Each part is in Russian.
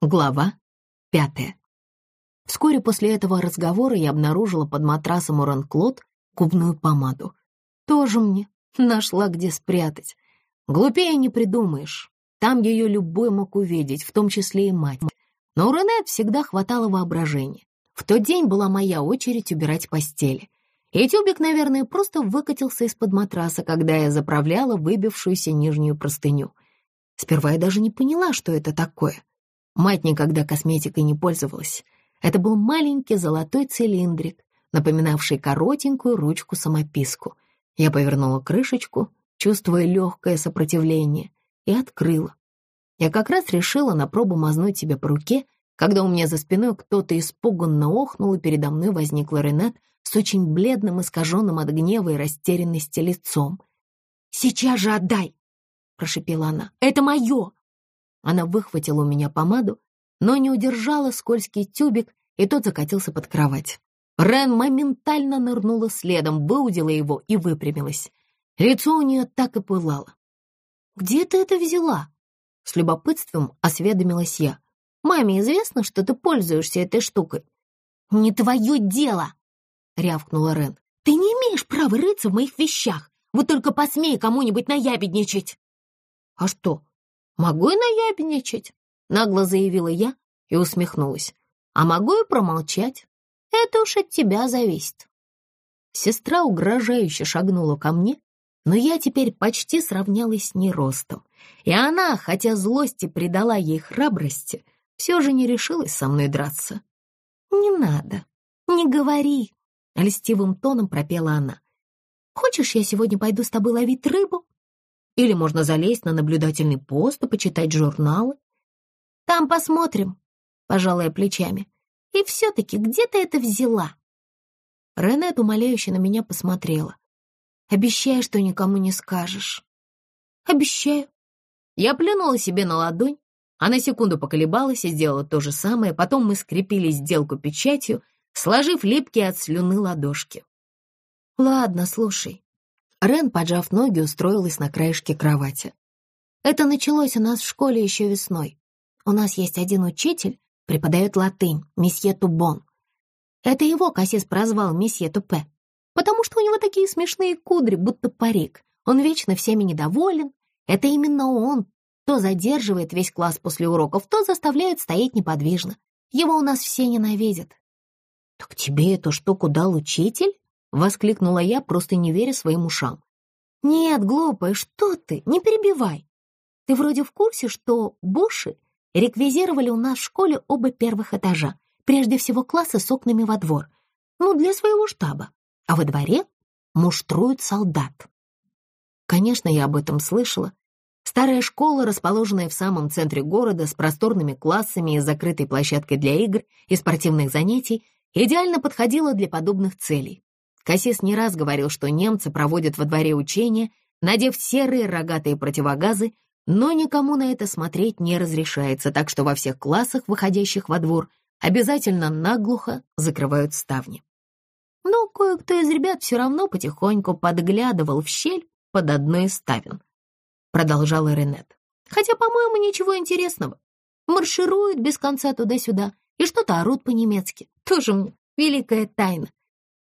Глава пятая. Вскоре после этого разговора я обнаружила под матрасом у Клод губную помаду. Тоже мне нашла где спрятать. Глупее не придумаешь. Там ее любой мог увидеть, в том числе и мать. Но у Ренет всегда хватало воображения. В тот день была моя очередь убирать постели. И тюбик, наверное, просто выкатился из-под матраса, когда я заправляла выбившуюся нижнюю простыню. Сперва я даже не поняла, что это такое. Мать никогда косметикой не пользовалась. Это был маленький золотой цилиндрик, напоминавший коротенькую ручку-самописку. Я повернула крышечку, чувствуя легкое сопротивление, и открыла. Я как раз решила на пробу мазнуть себе по руке, когда у меня за спиной кто-то испуганно охнул, и передо мной возникла Ренат с очень бледным, искаженным от гнева и растерянности лицом. «Сейчас же отдай!» — прошепела она. «Это мое!» Она выхватила у меня помаду, но не удержала скользкий тюбик, и тот закатился под кровать. Рен моментально нырнула следом, выудила его и выпрямилась. Лицо у нее так и пылало. «Где ты это взяла?» С любопытством осведомилась я. «Маме известно, что ты пользуешься этой штукой?» «Не твое дело!» — рявкнула Рен. «Ты не имеешь права рыться в моих вещах! Вот только посмей кому-нибудь наябедничать!» «А что, «Могу и наябедничать», — нагло заявила я и усмехнулась. «А могу и промолчать. Это уж от тебя зависит». Сестра угрожающе шагнула ко мне, но я теперь почти сравнялась с ней ростом. И она, хотя злости придала ей храбрости, все же не решилась со мной драться. «Не надо, не говори», — льстивым тоном пропела она. «Хочешь, я сегодня пойду с тобой ловить рыбу?» Или можно залезть на наблюдательный пост и почитать журналы. Там посмотрим, пожалуй, плечами. И все-таки где ты это взяла? Ренет умоляюще на меня посмотрела. Обещай, что никому не скажешь. Обещаю. Я плюнула себе на ладонь, а на секунду поколебалась и сделала то же самое, потом мы скрепили сделку печатью, сложив липкие от слюны ладошки. Ладно, слушай, Рен, поджав ноги, устроилась на краешке кровати. «Это началось у нас в школе еще весной. У нас есть один учитель, преподает латынь, месье Тубон. Это его Кассис прозвал месье Тупе, потому что у него такие смешные кудри, будто парик. Он вечно всеми недоволен. Это именно он то задерживает весь класс после уроков, то заставляет стоять неподвижно. Его у нас все ненавидят». «Так тебе эту штуку дал учитель?» — воскликнула я, просто не веря своим ушам. «Нет, глупая, что ты? Не перебивай. Ты вроде в курсе, что Боши реквизировали у нас в школе оба первых этажа, прежде всего классы с окнами во двор, ну, для своего штаба, а во дворе муштруют солдат». Конечно, я об этом слышала. Старая школа, расположенная в самом центре города с просторными классами и закрытой площадкой для игр и спортивных занятий, идеально подходила для подобных целей. Кассис не раз говорил, что немцы проводят во дворе учения, надев серые рогатые противогазы, но никому на это смотреть не разрешается, так что во всех классах, выходящих во двор, обязательно наглухо закрывают ставни. Но кое-кто из ребят все равно потихоньку подглядывал в щель под одной из ставен. Продолжала Ренет. Хотя, по-моему, ничего интересного. Маршируют без конца туда-сюда и что-то орут по-немецки. Тоже мне великая тайна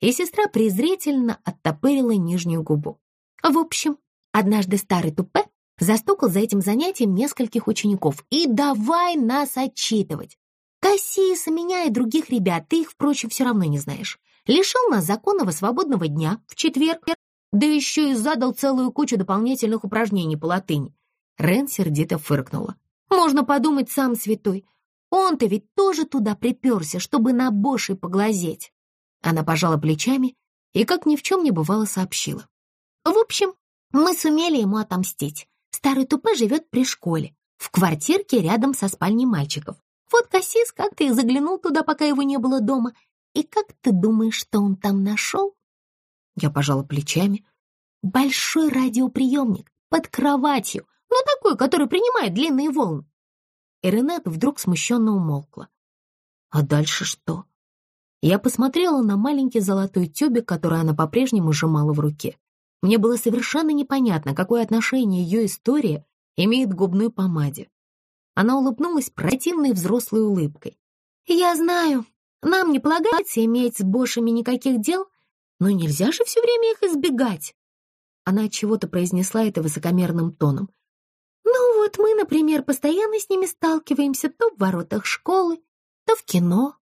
и сестра презрительно оттопырила нижнюю губу. В общем, однажды старый тупе застукал за этим занятием нескольких учеников и давай нас отчитывать. Кассиса, меня и других ребят, ты их, впрочем, все равно не знаешь. Лишил нас законного свободного дня в четверг, да еще и задал целую кучу дополнительных упражнений по латыни. Рен сердито фыркнула. Можно подумать, сам святой. Он-то ведь тоже туда приперся, чтобы на Бошей поглазеть. Она пожала плечами и, как ни в чем не бывало, сообщила. В общем, мы сумели ему отомстить. Старый тупой живет при школе, в квартирке рядом со спальней мальчиков. Вот Кассис как-то и заглянул туда, пока его не было дома. И как ты думаешь, что он там нашел? Я пожала плечами. Большой радиоприемник под кроватью, ну такой, который принимает длинные волны. И Ренет вдруг смущенно умолкла. А дальше что? Я посмотрела на маленький золотой тюбик, который она по-прежнему сжимала в руке. Мне было совершенно непонятно, какое отношение ее история имеет к губной помаде. Она улыбнулась противной взрослой улыбкой. «Я знаю, нам не полагается иметь с Бошами никаких дел, но нельзя же все время их избегать». Она чего-то произнесла это высокомерным тоном. «Ну вот мы, например, постоянно с ними сталкиваемся то в воротах школы, то в кино».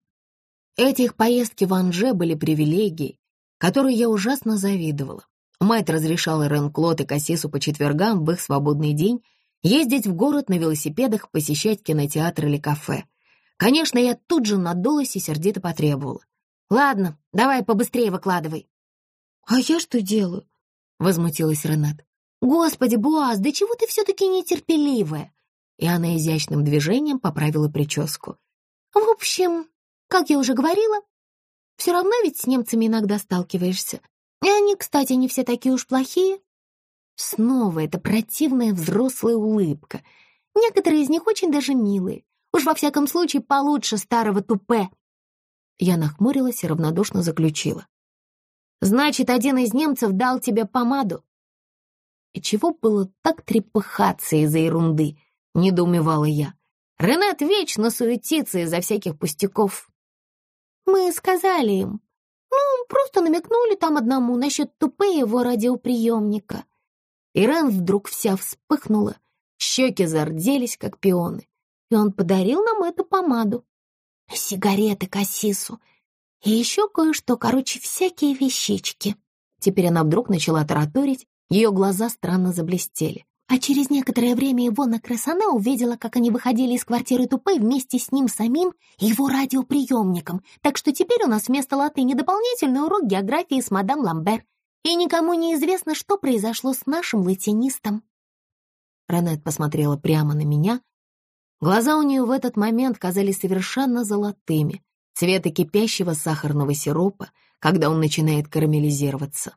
Эти их поездки в Анже были привилегией, которой я ужасно завидовала. Мать разрешала Ренклот и Кассису по четвергам в их свободный день ездить в город на велосипедах, посещать кинотеатр или кафе. Конечно, я тут же надулась и сердито потребовала. «Ладно, давай побыстрее выкладывай». «А я что делаю?» — возмутилась Ренат. «Господи, Буаз, да чего ты все-таки нетерпеливая?» И она изящным движением поправила прическу. «В общем, как я уже говорила, все равно ведь с немцами иногда сталкиваешься. И они, кстати, не все такие уж плохие. Снова эта противная взрослая улыбка. Некоторые из них очень даже милые. Уж во всяком случае получше старого тупе. Я нахмурилась и равнодушно заключила. «Значит, один из немцев дал тебе помаду?» «И чего было так трепыхаться из-за ерунды?» — недоумевала я. «Ренат вечно суетится из-за всяких пустяков». «Мы сказали им. Ну, просто намекнули там одному насчет тупе его радиоприемника». Ирен вдруг вся вспыхнула, щеки зарделись, как пионы. И он подарил нам эту помаду. Сигареты Кассису. И еще кое-что, короче, всякие вещички. Теперь она вдруг начала тараторить, ее глаза странно заблестели. А через некоторое время Ивона Красана увидела, как они выходили из квартиры Тупе вместе с ним самим и его радиоприемником. Так что теперь у нас вместо латыни дополнительный урок географии с мадам Ламбер и никому не известно, что произошло с нашим латинистом». Ранет посмотрела прямо на меня. Глаза у нее в этот момент казались совершенно золотыми, цвета кипящего сахарного сиропа, когда он начинает карамелизироваться.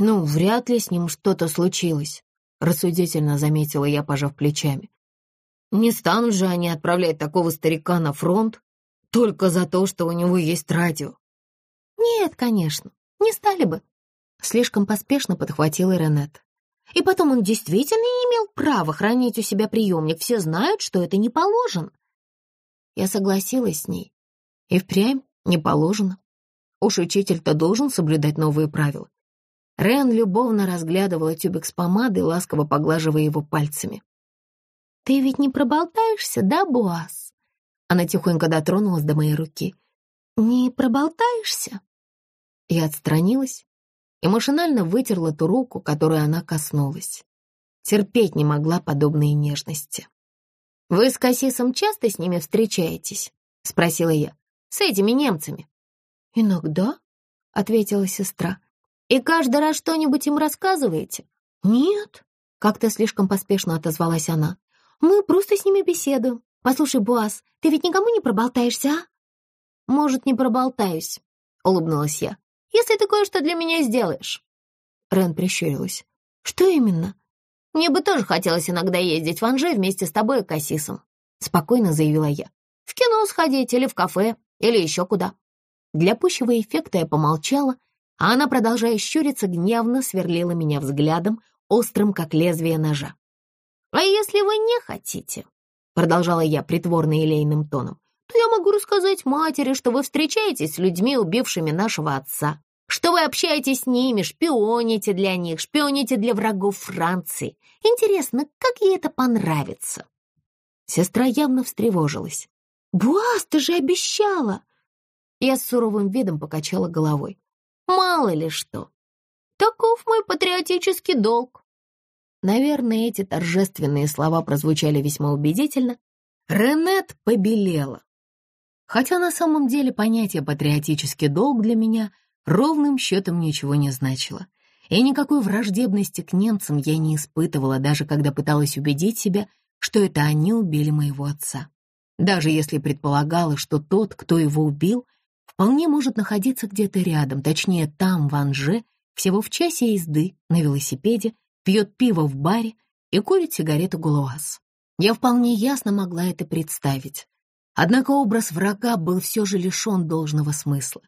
«Ну, вряд ли с ним что-то случилось», — рассудительно заметила я, пожав плечами. «Не станут же они отправлять такого старика на фронт только за то, что у него есть радио». «Нет, конечно, не стали бы. Слишком поспешно подхватила Ренет. И потом он действительно не имел права хранить у себя приемник. Все знают, что это не положено. Я согласилась с ней. И впрямь не положено. Уж учитель-то должен соблюдать новые правила. Рен любовно разглядывала тюбик с помадой, ласково поглаживая его пальцами. «Ты ведь не проболтаешься, да, Буас?» Она тихонько дотронулась до моей руки. «Не проболтаешься?» Я отстранилась и машинально вытерла ту руку, которой она коснулась. Терпеть не могла подобные нежности. «Вы с Кассисом часто с ними встречаетесь?» — спросила я. «С этими немцами?» «Иногда», — ответила сестра. «И каждый раз что-нибудь им рассказываете?» «Нет», — как-то слишком поспешно отозвалась она. «Мы просто с ними беседуем. Послушай, Буас, ты ведь никому не проболтаешься, а?» «Может, не проболтаюсь», — улыбнулась я если ты кое-что для меня сделаешь». Рен прищурилась. «Что именно?» «Мне бы тоже хотелось иногда ездить в Анже вместе с тобой и Кассисом», спокойно заявила я. «В кино сходить или в кафе, или еще куда». Для пущего эффекта я помолчала, а она, продолжая щуриться, гневно сверлила меня взглядом, острым, как лезвие ножа. «А если вы не хотите?» продолжала я притворно елейным тоном то я могу рассказать матери, что вы встречаетесь с людьми, убившими нашего отца, что вы общаетесь с ними, шпионите для них, шпионите для врагов Франции. Интересно, как ей это понравится?» Сестра явно встревожилась. «Буас, ты же обещала!» Я с суровым видом покачала головой. «Мало ли что. Таков мой патриотический долг». Наверное, эти торжественные слова прозвучали весьма убедительно. Ренет побелела. Хотя на самом деле понятие «патриотический долг» для меня ровным счетом ничего не значило. И никакой враждебности к немцам я не испытывала, даже когда пыталась убедить себя, что это они убили моего отца. Даже если предполагала, что тот, кто его убил, вполне может находиться где-то рядом, точнее там, в Анже, всего в часе езды на велосипеде, пьет пиво в баре и курит сигарету Гулуаз. Я вполне ясно могла это представить. Однако образ врага был все же лишен должного смысла.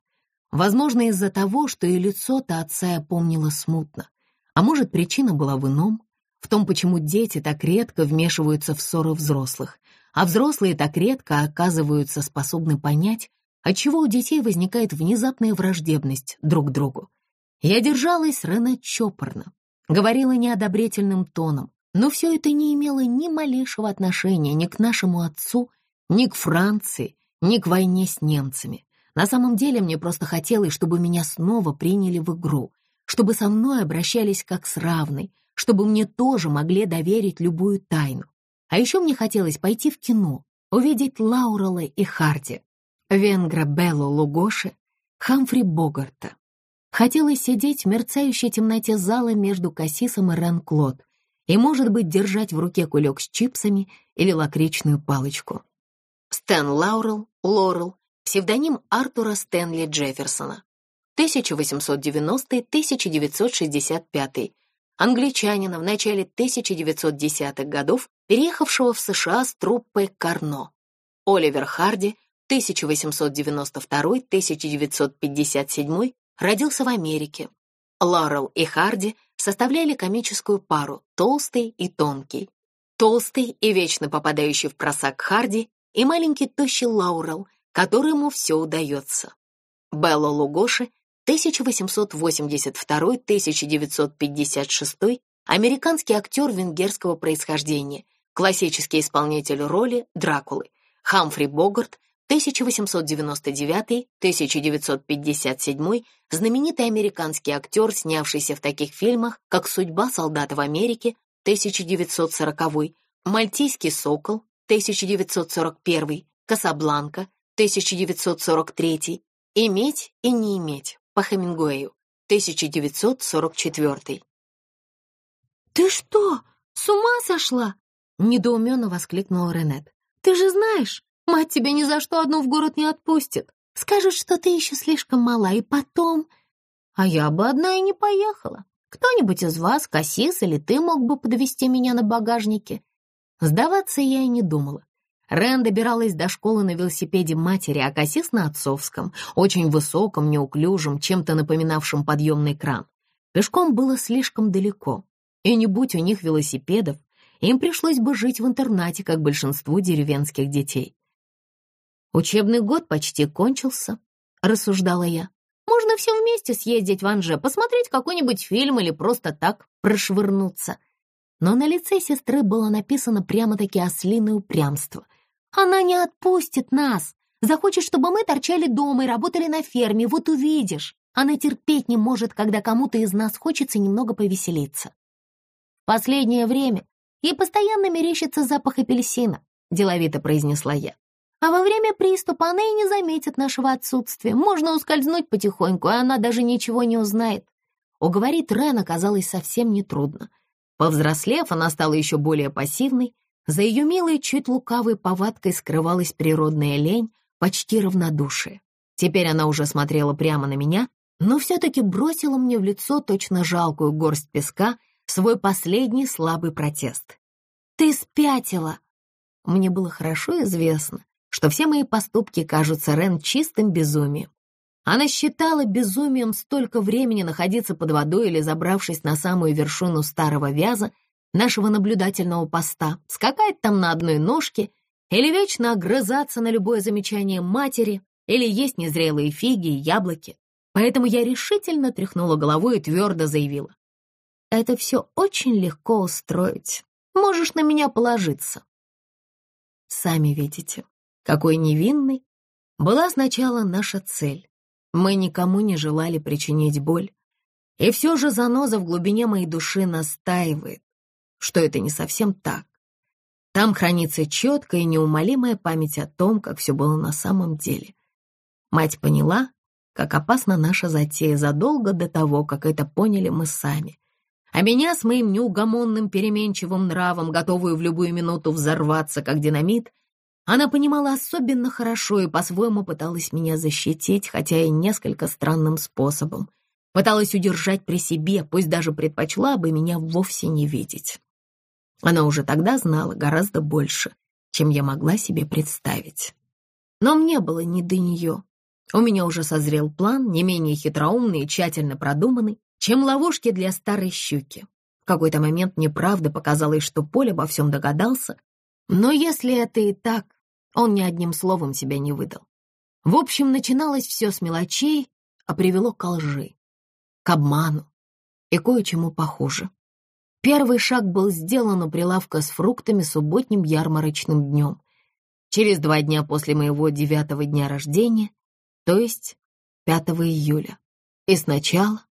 Возможно, из-за того, что и лицо-то отца я помнила смутно. А может, причина была в ином, в том, почему дети так редко вмешиваются в ссоры взрослых. а взрослые так редко оказываются способны понять, отчего у детей возникает внезапная враждебность друг к другу. Я держалась Рене чопорно, говорила неодобрительным тоном, но все это не имело ни малейшего отношения ни к нашему отцу, ни к Франции, ни к войне с немцами. На самом деле мне просто хотелось, чтобы меня снова приняли в игру, чтобы со мной обращались как с равной, чтобы мне тоже могли доверить любую тайну. А еще мне хотелось пойти в кино, увидеть Лаурела и Харди, Венгра Беллу Лугоши, Хамфри Богарта. Хотелось сидеть в мерцающей темноте зала между Кассисом и Рен-Клод и, может быть, держать в руке кулек с чипсами или лакричную палочку. Стэн Лаурел, Лорел, псевдоним Артура Стэнли Джефферсона, 1890-1965, англичанина в начале 1910-х годов, переехавшего в США с труппой Карно. Оливер Харди, 1892-1957, родился в Америке. Лорел и Харди составляли комическую пару «Толстый и тонкий». Толстый и вечно попадающий в просак Харди и маленький тощий Лаурел, которому все удается. Белла Лугоши 1882-1956, американский актер венгерского происхождения, классический исполнитель роли Дракулы, Хамфри Богарт, 1899-1957, знаменитый американский актер, снявшийся в таких фильмах, как «Судьба солдата в Америке», 1940, «Мальтийский сокол», 1941, «Касабланка», 1943, «Иметь и не иметь», по Хемингуэю, 1944. «Ты что, с ума сошла?» — недоуменно воскликнула Ренет. «Ты же знаешь, мать тебя ни за что одну в город не отпустит. Скажет, что ты еще слишком мала, и потом...» «А я бы одна и не поехала. Кто-нибудь из вас, Кассис или ты, мог бы подвести меня на багажнике?» Сдаваться я и не думала. Рен добиралась до школы на велосипеде матери, а Кассис на отцовском, очень высоком, неуклюжем, чем-то напоминавшем подъемный кран. Пешком было слишком далеко, и не будь у них велосипедов, им пришлось бы жить в интернате, как большинству деревенских детей. «Учебный год почти кончился», — рассуждала я. «Можно все вместе съездить в Анже, посмотреть какой-нибудь фильм или просто так прошвырнуться». Но на лице сестры было написано прямо-таки ослиное упрямство — она не отпустит нас. Захочет, чтобы мы торчали дома и работали на ферме. Вот увидишь. Она терпеть не может, когда кому-то из нас хочется немного повеселиться. Последнее время ей постоянно мерещится запах апельсина, деловито произнесла я. А во время приступа она и не заметит нашего отсутствия. Можно ускользнуть потихоньку, и она даже ничего не узнает. Уговорить Рен оказалось совсем нетрудно. Повзрослев, она стала еще более пассивной, за ее милой, чуть лукавой повадкой скрывалась природная лень, почти равнодушие. Теперь она уже смотрела прямо на меня, но все-таки бросила мне в лицо точно жалкую горсть песка свой последний слабый протест. «Ты спятила!» Мне было хорошо известно, что все мои поступки кажутся Рен чистым безумием. Она считала безумием столько времени находиться под водой или забравшись на самую вершину старого вяза нашего наблюдательного поста, скакать там на одной ножке или вечно огрызаться на любое замечание матери или есть незрелые фиги и яблоки. Поэтому я решительно тряхнула головой и твердо заявила. «Это все очень легко устроить. Можешь на меня положиться». Сами видите, какой невинной была сначала наша цель. Мы никому не желали причинить боль. И все же заноза в глубине моей души настаивает, что это не совсем так. Там хранится четкая и неумолимая память о том, как все было на самом деле. Мать поняла, как опасна наша затея задолго до того, как это поняли мы сами. А меня с моим неугомонным переменчивым нравом, готовую в любую минуту взорваться, как динамит, она понимала особенно хорошо и по-своему пыталась меня защитить, хотя и несколько странным способом. Пыталась удержать при себе, пусть даже предпочла бы меня вовсе не видеть. Она уже тогда знала гораздо больше, чем я могла себе представить. Но мне было не до нее. У меня уже созрел план, не менее хитроумный и тщательно продуманный, чем ловушки для старой щуки. В какой-то момент мне правда показалось, что Поль обо всем догадался, Но если это и так, он ни одним словом себя не выдал. В общем, начиналось все с мелочей, а привело к лжи, к обману и кое-чему похуже. Первый шаг был сделан у прилавка с фруктами субботним ярмарочным днем. Через два дня после моего девятого дня рождения, то есть 5 июля. И сначала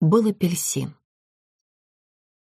был апельсин.